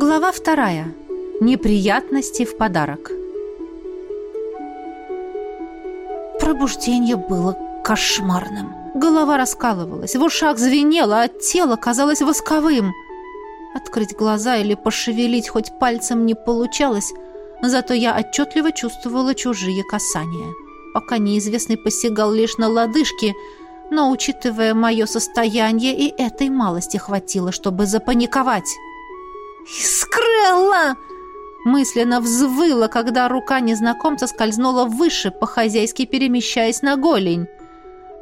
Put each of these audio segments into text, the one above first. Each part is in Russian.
Глава вторая. Неприятности в подарок. Пробуждение было кошмарным. Голова раскалывалась, в ушах звенело, а тело казалось восковым. Открыть глаза или пошевелить хоть пальцем не получалось, зато я отчетливо чувствовала чужие касания. Пока неизвестный посягал лишь на лодыжки, но, учитывая мое состояние, и этой малости хватило, чтобы запаниковать. «Искрелла!» Мысленно взвыла, когда рука незнакомца скользнула выше, по-хозяйски перемещаясь на голень.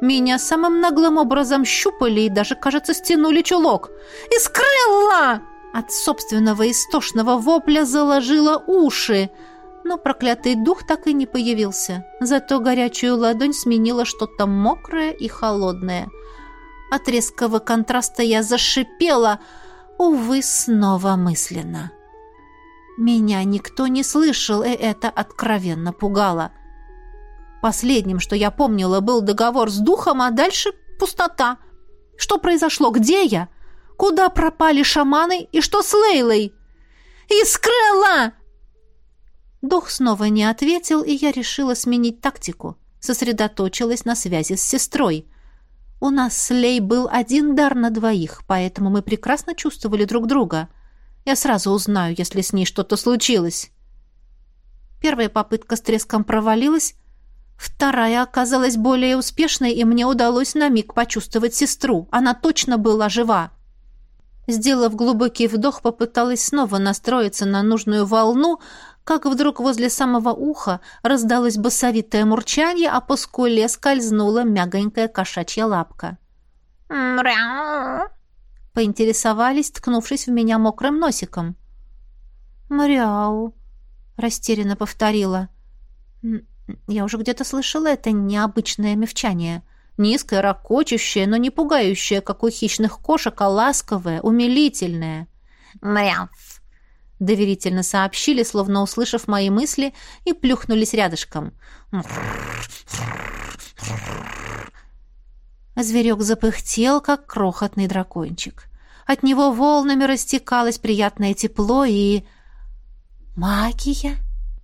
Меня самым наглым образом щупали и даже, кажется, стянули чулок. «Искрылла!» От собственного истошного вопля заложила уши, но проклятый дух так и не появился. Зато горячую ладонь сменила что-то мокрое и холодное. От резкого контраста я зашипела, увы, снова мысленно. Меня никто не слышал, и это откровенно пугало. Последним, что я помнила, был договор с духом, а дальше пустота. Что произошло? Где я? Куда пропали шаманы? И что с Лейлой? «Искрыла!» Дух снова не ответил, и я решила сменить тактику. Сосредоточилась на связи с сестрой. У нас с Лей был один дар на двоих, поэтому мы прекрасно чувствовали друг друга. Я сразу узнаю, если с ней что-то случилось. Первая попытка с треском провалилась, Вторая оказалась более успешной, и мне удалось на миг почувствовать сестру. Она точно была жива. Сделав глубокий вдох, попыталась снова настроиться на нужную волну, как вдруг возле самого уха раздалось басовитое мурчанье, а по скуле скользнула мягонькая кошачья лапка. «Мряу!» — поинтересовались, ткнувшись в меня мокрым носиком. «Мряу!» — растерянно повторила. Я уже где-то слышала это необычное мевчание. Низкое, ракочущее, но не пугающее, как у хищных кошек, а ласковое, умилительное. «Мяв!» — доверительно сообщили, словно услышав мои мысли, и плюхнулись рядышком. Зверек запыхтел, как крохотный дракончик. От него волнами растекалось приятное тепло и... Магия?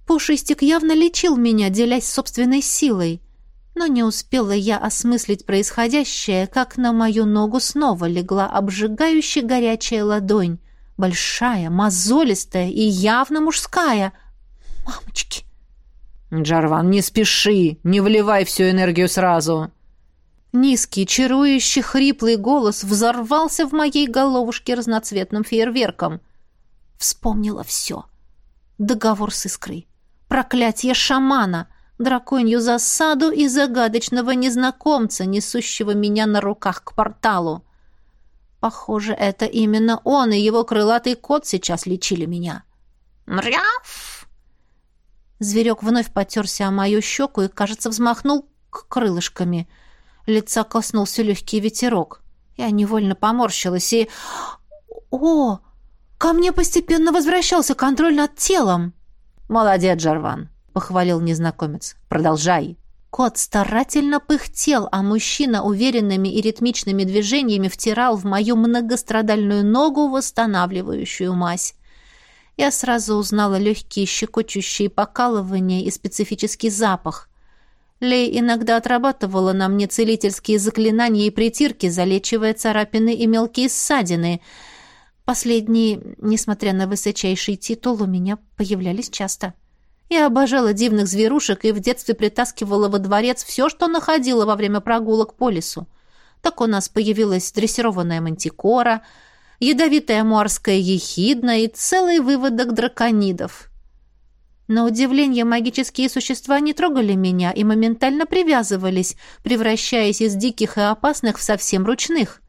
Пушистик явно лечил меня, делясь собственной силой. Но не успела я осмыслить происходящее, как на мою ногу снова легла обжигающе горячая ладонь. Большая, мозолистая и явно мужская. Мамочки! «Джарван, не спеши! Не вливай всю энергию сразу!» Низкий, чарующий, хриплый голос взорвался в моей головушке разноцветным фейерверком. Вспомнила все. Договор с искрой проклятие шамана, драконью засаду и загадочного незнакомца, несущего меня на руках к порталу. Похоже, это именно он и его крылатый кот сейчас лечили меня. «Мряв!» Зверек вновь потерся о мою щеку и, кажется, взмахнул к крылышками. Лица коснулся легкий ветерок. Я невольно поморщилась и... О! Ко мне постепенно возвращался контроль над телом. «Молодец, Джарван», — похвалил незнакомец. «Продолжай». Кот старательно пыхтел, а мужчина уверенными и ритмичными движениями втирал в мою многострадальную ногу восстанавливающую мазь. Я сразу узнала легкие щекочущие покалывания и специфический запах. Лей иногда отрабатывала на мне целительские заклинания и притирки, залечивая царапины и мелкие ссадины — Последние, несмотря на высочайший титул, у меня появлялись часто. Я обожала дивных зверушек и в детстве притаскивала во дворец все, что находила во время прогулок по лесу. Так у нас появилась дрессированная мантикора, ядовитая муарская ехидна и целый выводок драконидов. На удивление, магические существа не трогали меня и моментально привязывались, превращаясь из диких и опасных в совсем ручных.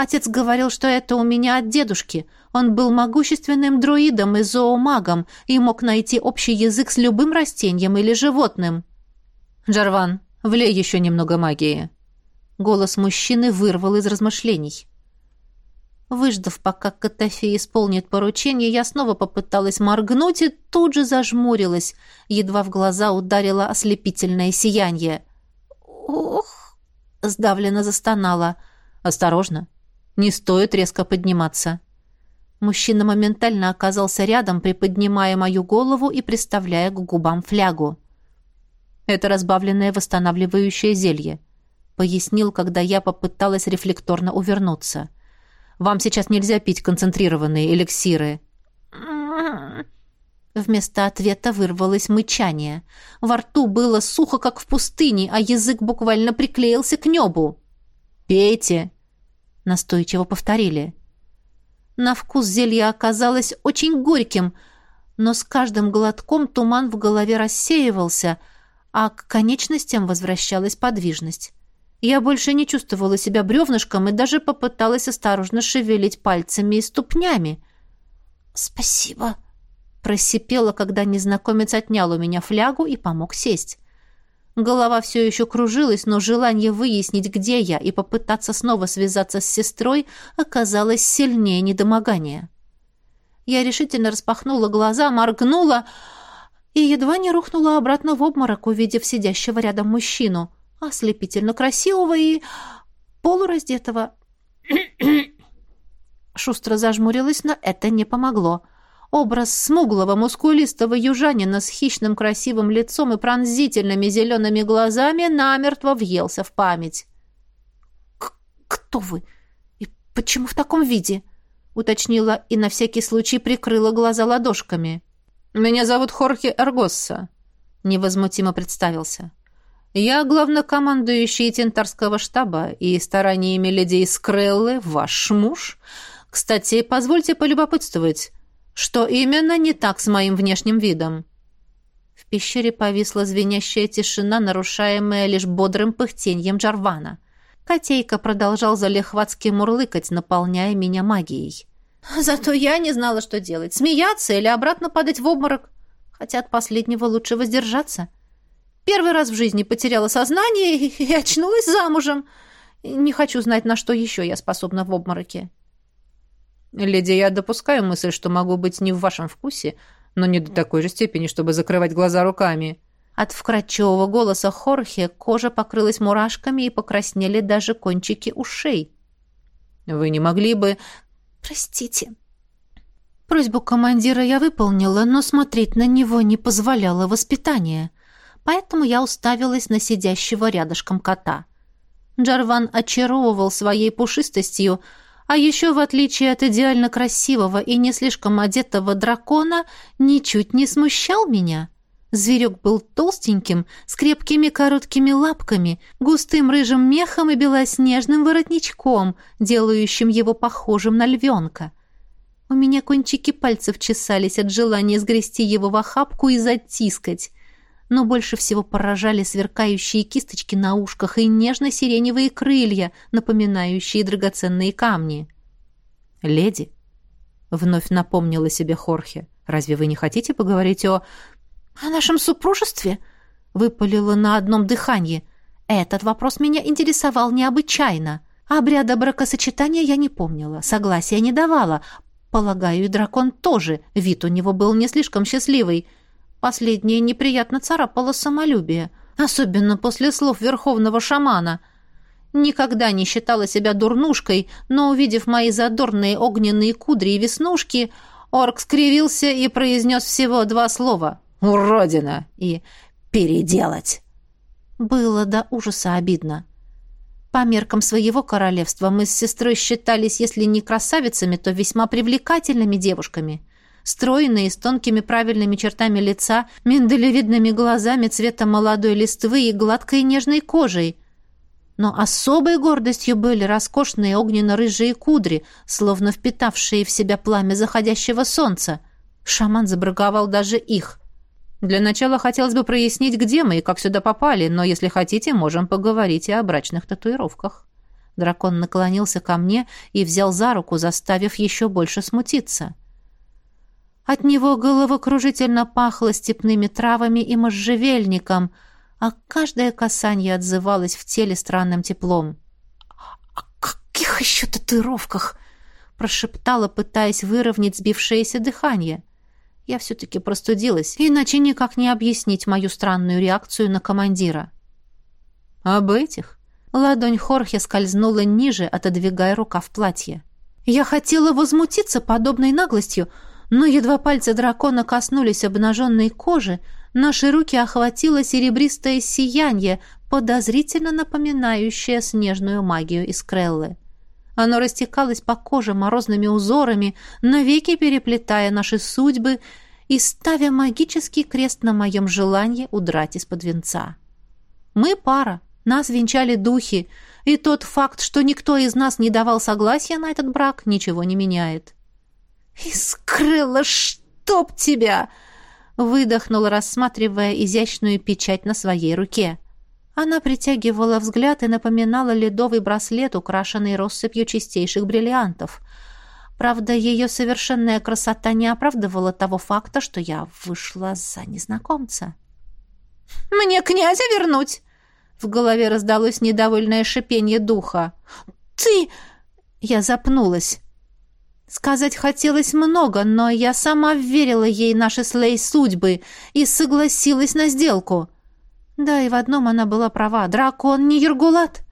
Отец говорил, что это у меня от дедушки. Он был могущественным друидом и зоомагом и мог найти общий язык с любым растением или животным. «Джарван, влей еще немного магии». Голос мужчины вырвал из размышлений. Выждав, пока Котофей исполнит поручение, я снова попыталась моргнуть и тут же зажмурилась. Едва в глаза ударило ослепительное сияние. «Ох!» — сдавленно застонала. «Осторожно, не стоит резко подниматься. Мужчина моментально оказался рядом, приподнимая мою голову и приставляя к губам флягу. «Это разбавленное восстанавливающее зелье», — пояснил, когда я попыталась рефлекторно увернуться. «Вам сейчас нельзя пить концентрированные эликсиры». Вместо ответа вырвалось мычание. Во рту было сухо, как в пустыне, а язык буквально приклеился к небу. «Пейте!» — настойчиво повторили. На вкус зелье оказалось очень горьким, но с каждым глотком туман в голове рассеивался, а к конечностям возвращалась подвижность. Я больше не чувствовала себя бревнышком и даже попыталась осторожно шевелить пальцами и ступнями. «Спасибо», — просипела, когда незнакомец отнял у меня флягу и помог сесть. Голова все еще кружилась, но желание выяснить, где я, и попытаться снова связаться с сестрой оказалось сильнее недомогания. Я решительно распахнула глаза, моргнула и едва не рухнула обратно в обморок, увидев сидящего рядом мужчину, ослепительно красивого и полураздетого. Шустро зажмурилась, но это не помогло. — Образ смуглого, мускулистого южанина с хищным красивым лицом и пронзительными зелеными глазами намертво въелся в память. «Кто вы? И почему в таком виде?» — уточнила и на всякий случай прикрыла глаза ладошками. «Меня зовут Хорхе Аргосса», — невозмутимо представился. «Я главнокомандующий Тентарского штаба, и стараниями леди Скреллы ваш муж. Кстати, позвольте полюбопытствовать». Что именно не так с моим внешним видом? В пещере повисла звенящая тишина, нарушаемая лишь бодрым пыхтеньем Джарвана. Котейка продолжал залихватски мурлыкать, наполняя меня магией. Зато я не знала, что делать. Смеяться или обратно падать в обморок. Хотя от последнего лучше воздержаться. Первый раз в жизни потеряла сознание и очнулась замужем. Не хочу знать, на что еще я способна в обмороке. «Леди, я допускаю мысль, что могу быть не в вашем вкусе, но не до такой же степени, чтобы закрывать глаза руками». От вкрадчивого голоса Хорхе кожа покрылась мурашками и покраснели даже кончики ушей. «Вы не могли бы...» «Простите». Просьбу командира я выполнила, но смотреть на него не позволяло воспитание, поэтому я уставилась на сидящего рядышком кота. Джарван очаровывал своей пушистостью, а еще, в отличие от идеально красивого и не слишком одетого дракона, ничуть не смущал меня. Зверек был толстеньким, с крепкими короткими лапками, густым рыжим мехом и белоснежным воротничком, делающим его похожим на львенка. У меня кончики пальцев чесались от желания сгрести его в охапку и затискать но больше всего поражали сверкающие кисточки на ушках и нежно-сиреневые крылья, напоминающие драгоценные камни. «Леди», — вновь напомнила себе Хорхе, — «разве вы не хотите поговорить о...» «О нашем супружестве?» — выпалила на одном дыхании. Этот вопрос меня интересовал необычайно. Обряда бракосочетания я не помнила, согласия не давала. Полагаю, и дракон тоже, вид у него был не слишком счастливый — Последнее неприятно царапало самолюбие, особенно после слов верховного шамана. Никогда не считала себя дурнушкой, но, увидев мои задорные огненные кудри и веснушки, орк скривился и произнес всего два слова «Уродина!» и «переделать». Было до ужаса обидно. По меркам своего королевства мы с сестрой считались, если не красавицами, то весьма привлекательными девушками стройные, с тонкими правильными чертами лица, миндалевидными глазами цвета молодой листвы и гладкой нежной кожей. Но особой гордостью были роскошные огненно-рыжие кудри, словно впитавшие в себя пламя заходящего солнца. Шаман забраговал даже их. Для начала хотелось бы прояснить, где мы и как сюда попали, но если хотите, можем поговорить и о брачных татуировках. Дракон наклонился ко мне и взял за руку, заставив еще больше смутиться. — от него головокружительно пахло степными травами и можжевельником, а каждое касание отзывалось в теле странным теплом. «О каких еще татуировках?» — прошептала, пытаясь выровнять сбившееся дыхание. Я все-таки простудилась, иначе никак не объяснить мою странную реакцию на командира. «Об этих?» Ладонь Хорхе скользнула ниже, отодвигая рука в платье. Я хотела возмутиться подобной наглостью, но едва пальцы дракона коснулись обнаженной кожи, наши руки охватило серебристое сияние, подозрительно напоминающее снежную магию из Креллы. Оно растекалось по коже морозными узорами, навеки переплетая наши судьбы и ставя магический крест на моем желании удрать из-под венца. Мы пара, нас венчали духи, и тот факт, что никто из нас не давал согласия на этот брак, ничего не меняет. «Искрыла, чтоб тебя!» выдохнула, рассматривая изящную печать на своей руке. Она притягивала взгляд и напоминала ледовый браслет, украшенный россыпью чистейших бриллиантов. Правда, ее совершенная красота не оправдывала того факта, что я вышла за незнакомца. «Мне князя вернуть!» В голове раздалось недовольное шипение духа. «Ты...» Я запнулась. Сказать хотелось много, но я сама верила ей наши слей судьбы и согласилась на сделку. Да, и в одном она была права. Дракон не Ергулат.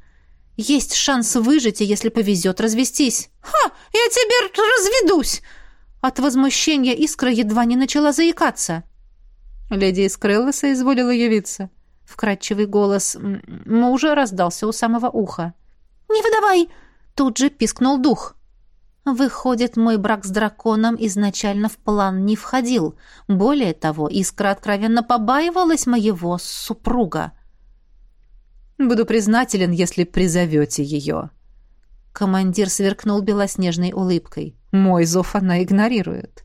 Есть шанс выжить, и если повезет, развестись. «Ха! Я теперь разведусь!» От возмущения искра едва не начала заикаться. Леди Искрелла соизволила явиться. Вкрадчивый голос мужа раздался у самого уха. «Не выдавай!» Тут же пискнул дух. Выходит, мой брак с драконом изначально в план не входил. Более того, Искра откровенно побаивалась моего супруга. «Буду признателен, если призовете ее». Командир сверкнул белоснежной улыбкой. «Мой зов она игнорирует».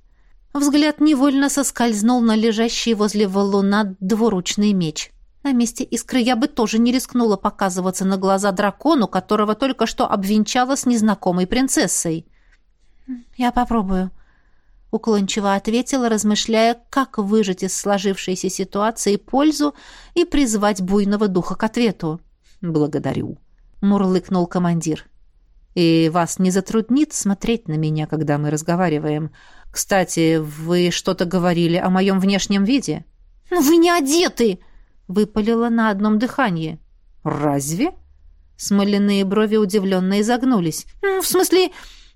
Взгляд невольно соскользнул на лежащий возле валуна двуручный меч. На месте искры я бы тоже не рискнула показываться на глаза дракону, которого только что обвенчала с незнакомой принцессой. «Я попробую», — уклончиво ответила, размышляя, как выжать из сложившейся ситуации пользу и призвать буйного духа к ответу. «Благодарю», — мурлыкнул командир. «И вас не затруднит смотреть на меня, когда мы разговариваем. Кстати, вы что-то говорили о моем внешнем виде?» «Ну, «Вы не одеты!» — выпалила на одном дыхании. «Разве?» Смоляные брови удивленно изогнулись. «В смысле,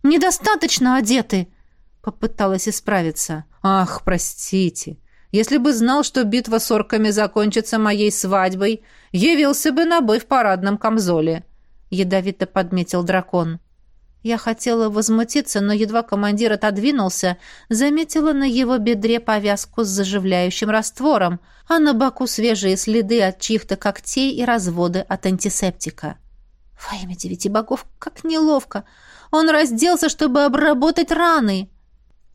недостаточно одеты!» Попыталась исправиться. «Ах, простите! Если бы знал, что битва с орками закончится моей свадьбой, явился бы на бой в парадном камзоле!» Ядовито подметил дракон. Я хотела возмутиться, но едва командир отодвинулся, заметила на его бедре повязку с заживляющим раствором, а на боку свежие следы от чьих-то когтей и разводы от антисептика. Во имя девяти богов, как неловко! Он разделся, чтобы обработать раны.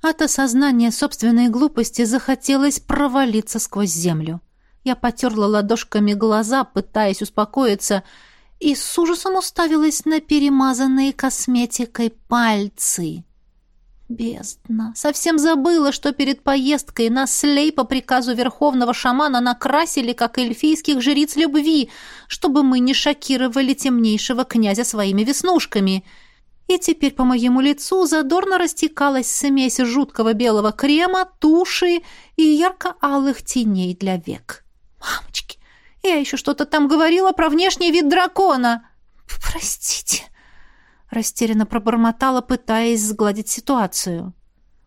От осознания собственной глупости захотелось провалиться сквозь землю. Я потерла ладошками глаза, пытаясь успокоиться, и с ужасом уставилась на перемазанные косметикой пальцы. Бездна. Совсем забыла, что перед поездкой нас слей по приказу верховного шамана накрасили, как эльфийских жриц любви, чтобы мы не шокировали темнейшего князя своими веснушками — и теперь по моему лицу задорно растекалась смесь жуткого белого крема, туши и ярко-алых теней для век. «Мамочки, я еще что-то там говорила про внешний вид дракона!» «Простите!» — растерянно пробормотала, пытаясь сгладить ситуацию.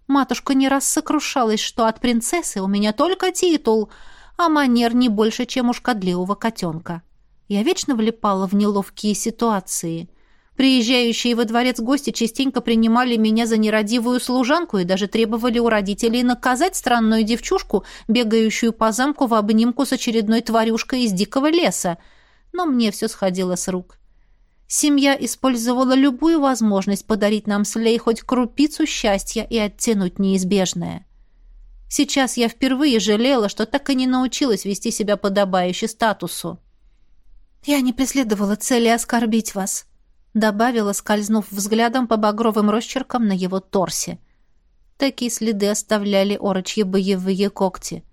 Матушка не раз сокрушалась, что от принцессы у меня только титул, а манер не больше, чем у шкодливого котенка. Я вечно влипала в неловкие ситуации — Приезжающие во дворец гости частенько принимали меня за нерадивую служанку и даже требовали у родителей наказать странную девчушку, бегающую по замку в обнимку с очередной тварюшкой из дикого леса. Но мне все сходило с рук. Семья использовала любую возможность подарить нам с Лей хоть крупицу счастья и оттянуть неизбежное. Сейчас я впервые жалела, что так и не научилась вести себя подобающе статусу. «Я не преследовала цели оскорбить вас», добавила, скользнув взглядом по багровым росчеркам на его торсе. Такие следы оставляли орочьи боевые когти.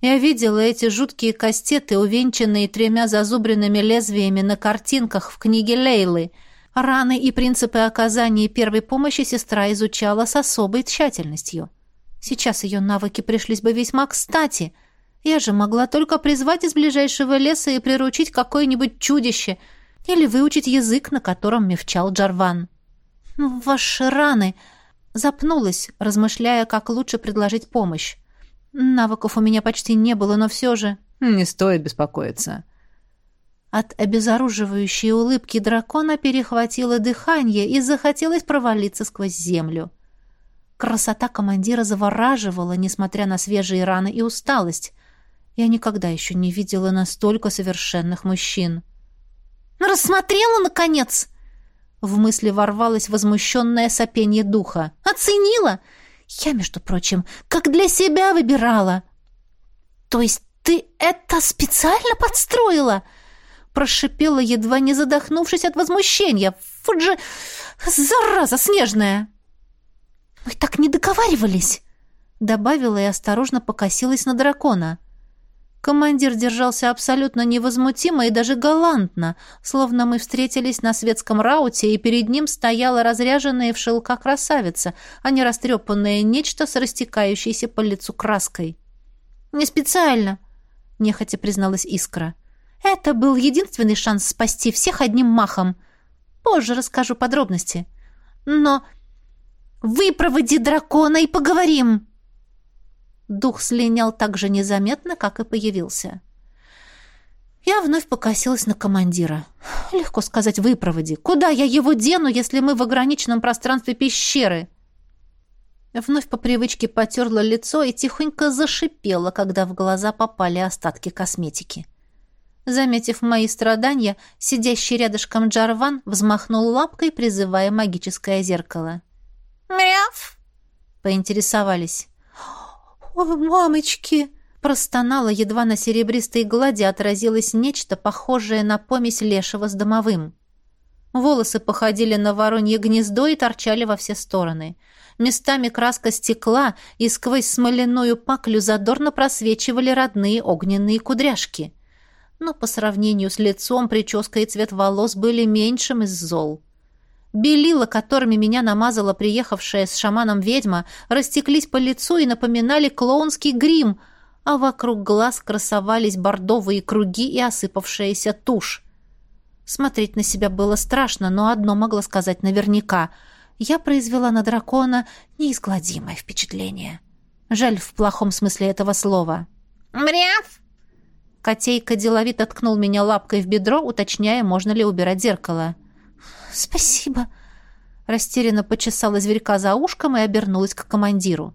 Я видела эти жуткие кастеты, увенчанные тремя зазубренными лезвиями на картинках в книге Лейлы. Раны и принципы оказания первой помощи сестра изучала с особой тщательностью. Сейчас ее навыки пришлись бы весьма кстати. Я же могла только призвать из ближайшего леса и приручить какое-нибудь чудище — или выучить язык, на котором мевчал Джарван. «Ваши раны...» Запнулась, размышляя, как лучше предложить помощь. Навыков у меня почти не было, но все же... «Не стоит беспокоиться». От обезоруживающей улыбки дракона перехватило дыхание и захотелось провалиться сквозь землю. Красота командира завораживала, несмотря на свежие раны и усталость. Я никогда еще не видела настолько совершенных мужчин. «Рассмотрела, наконец!» В мысли ворвалось возмущенное сопение духа. «Оценила? Я, между прочим, как для себя выбирала!» «То есть ты это специально подстроила?» Прошипела, едва не задохнувшись от возмущения. «Вот же зараза снежная!» «Мы так не договаривались!» Добавила и осторожно покосилась на дракона. Командир держался абсолютно невозмутимо и даже галантно, словно мы встретились на светском рауте, и перед ним стояла разряженная в шелка красавица, а не растрепанное нечто с растекающейся по лицу краской. «Не специально», — нехотя призналась Искра. «Это был единственный шанс спасти всех одним махом. Позже расскажу подробности. Но Выпроводи дракона и поговорим!» Дух слинял так же незаметно, как и появился. Я вновь покосилась на командира. Легко сказать «выпроводи». Куда я его дену, если мы в ограниченном пространстве пещеры? Вновь по привычке потерла лицо и тихонько зашипела, когда в глаза попали остатки косметики. Заметив мои страдания, сидящий рядышком Джарван взмахнул лапкой, призывая магическое зеркало. «Мяв!» — поинтересовались. «О, мамочки!» — простонала, едва на серебристой глади отразилось нечто, похожее на помесь лешего с домовым. Волосы походили на воронье гнездо и торчали во все стороны. Местами краска стекла, и сквозь смоляную паклю задорно просвечивали родные огненные кудряшки. Но по сравнению с лицом прическа и цвет волос были меньшим из зол. Белила, которыми меня намазала приехавшая с шаманом ведьма, растеклись по лицу и напоминали клоунский грим, а вокруг глаз красовались бордовые круги и осыпавшаяся тушь. Смотреть на себя было страшно, но одно могла сказать наверняка. Я произвела на дракона неизгладимое впечатление. Жаль в плохом смысле этого слова. «Мряв!» Котейка деловито ткнул меня лапкой в бедро, уточняя, можно ли убирать зеркало. «Спасибо!» Растерянно почесала зверька за ушком и обернулась к командиру.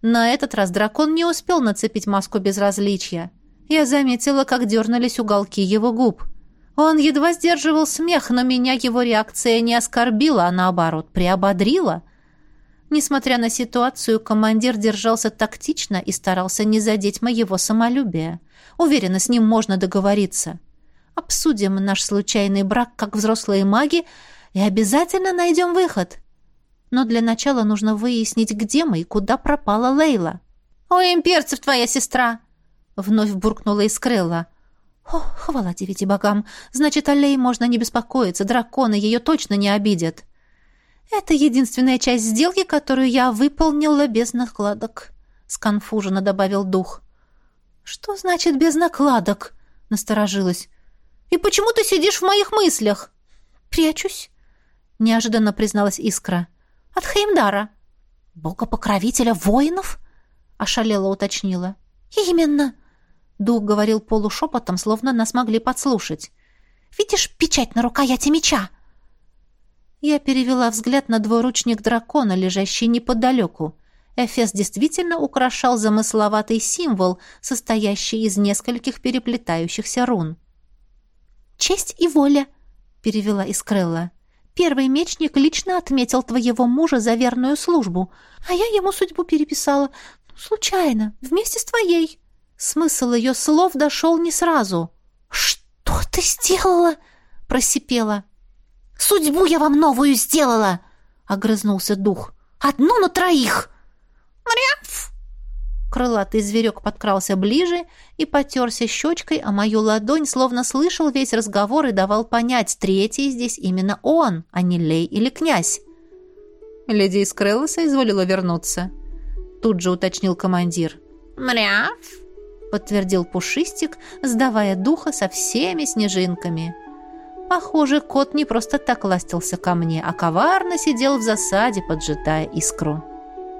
На этот раз дракон не успел нацепить маску безразличия. Я заметила, как дернулись уголки его губ. Он едва сдерживал смех, но меня его реакция не оскорбила, а наоборот, приободрила. Несмотря на ситуацию, командир держался тактично и старался не задеть моего самолюбия. Уверена, с ним можно договориться. — Обсудим наш случайный брак как взрослые маги и обязательно найдем выход. Но для начала нужно выяснить, где мы и куда пропала Лейла. «У имперцев твоя сестра!» Вновь буркнула Искрелла. «О, хвала девяти богам! Значит, о Лей можно не беспокоиться, драконы ее точно не обидят!» «Это единственная часть сделки, которую я выполнила без накладок», — сконфуженно добавил дух. «Что значит без накладок?» — насторожилась. «И почему ты сидишь в моих мыслях?» «Прячусь», — неожиданно призналась Искра. «От Хеймдара». «Бога-покровителя воинов?» — ошалела уточнила. «Именно», — Дух говорил полушепотом, словно нас могли подслушать. «Видишь печать на рукояти меча?» Я перевела взгляд на двуручник дракона, лежащий неподалеку. Эфес действительно украшал замысловатый символ, состоящий из нескольких переплетающихся рун. «Честь и воля», — перевела Искрелла. «Первый мечник лично отметил твоего мужа за верную службу, а я ему судьбу переписала. Случайно, вместе с твоей». Смысл ее слов дошел не сразу. «Что ты сделала?» — просипела. «Судьбу я вам новую сделала!» — огрызнулся дух. «Одну на троих!» «Мряв!» Крылатый зверек подкрался ближе и потерся щечкой, а мою ладонь словно слышал весь разговор и давал понять, третий здесь именно он, а не Лей или князь. Леди из Крелоса изволила вернуться. Тут же уточнил командир. «Мряв!» подтвердил Пушистик, сдавая духа со всеми снежинками. Похоже, кот не просто так ластился ко мне, а коварно сидел в засаде, поджидая искру.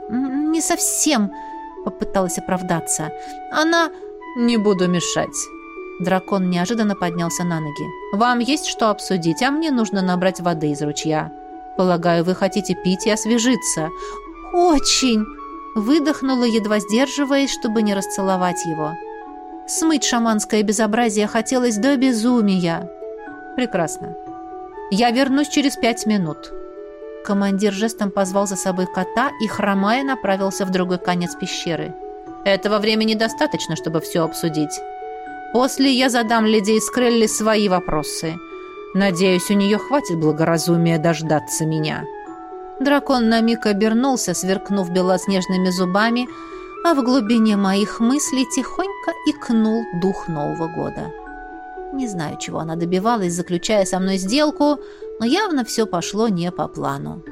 «Не совсем», — попыталась оправдаться. «Она...» «Не буду мешать». Дракон неожиданно поднялся на ноги. «Вам есть что обсудить, а мне нужно набрать воды из ручья. Полагаю, вы хотите пить и освежиться». «Очень!» Выдохнула, едва сдерживаясь, чтобы не расцеловать его. Смыть шаманское безобразие хотелось до безумия. «Прекрасно. Я вернусь через пять минут». Командир жестом позвал за собой кота и, хромая, направился в другой конец пещеры. «Этого времени достаточно, чтобы все обсудить. После я задам леди Скрелли свои вопросы. Надеюсь, у нее хватит благоразумия дождаться меня». Дракон на миг обернулся, сверкнув белоснежными зубами, а в глубине моих мыслей тихонько икнул дух Нового года. Не знаю, чего она добивалась, заключая со мной сделку, но явно все пошло не по плану.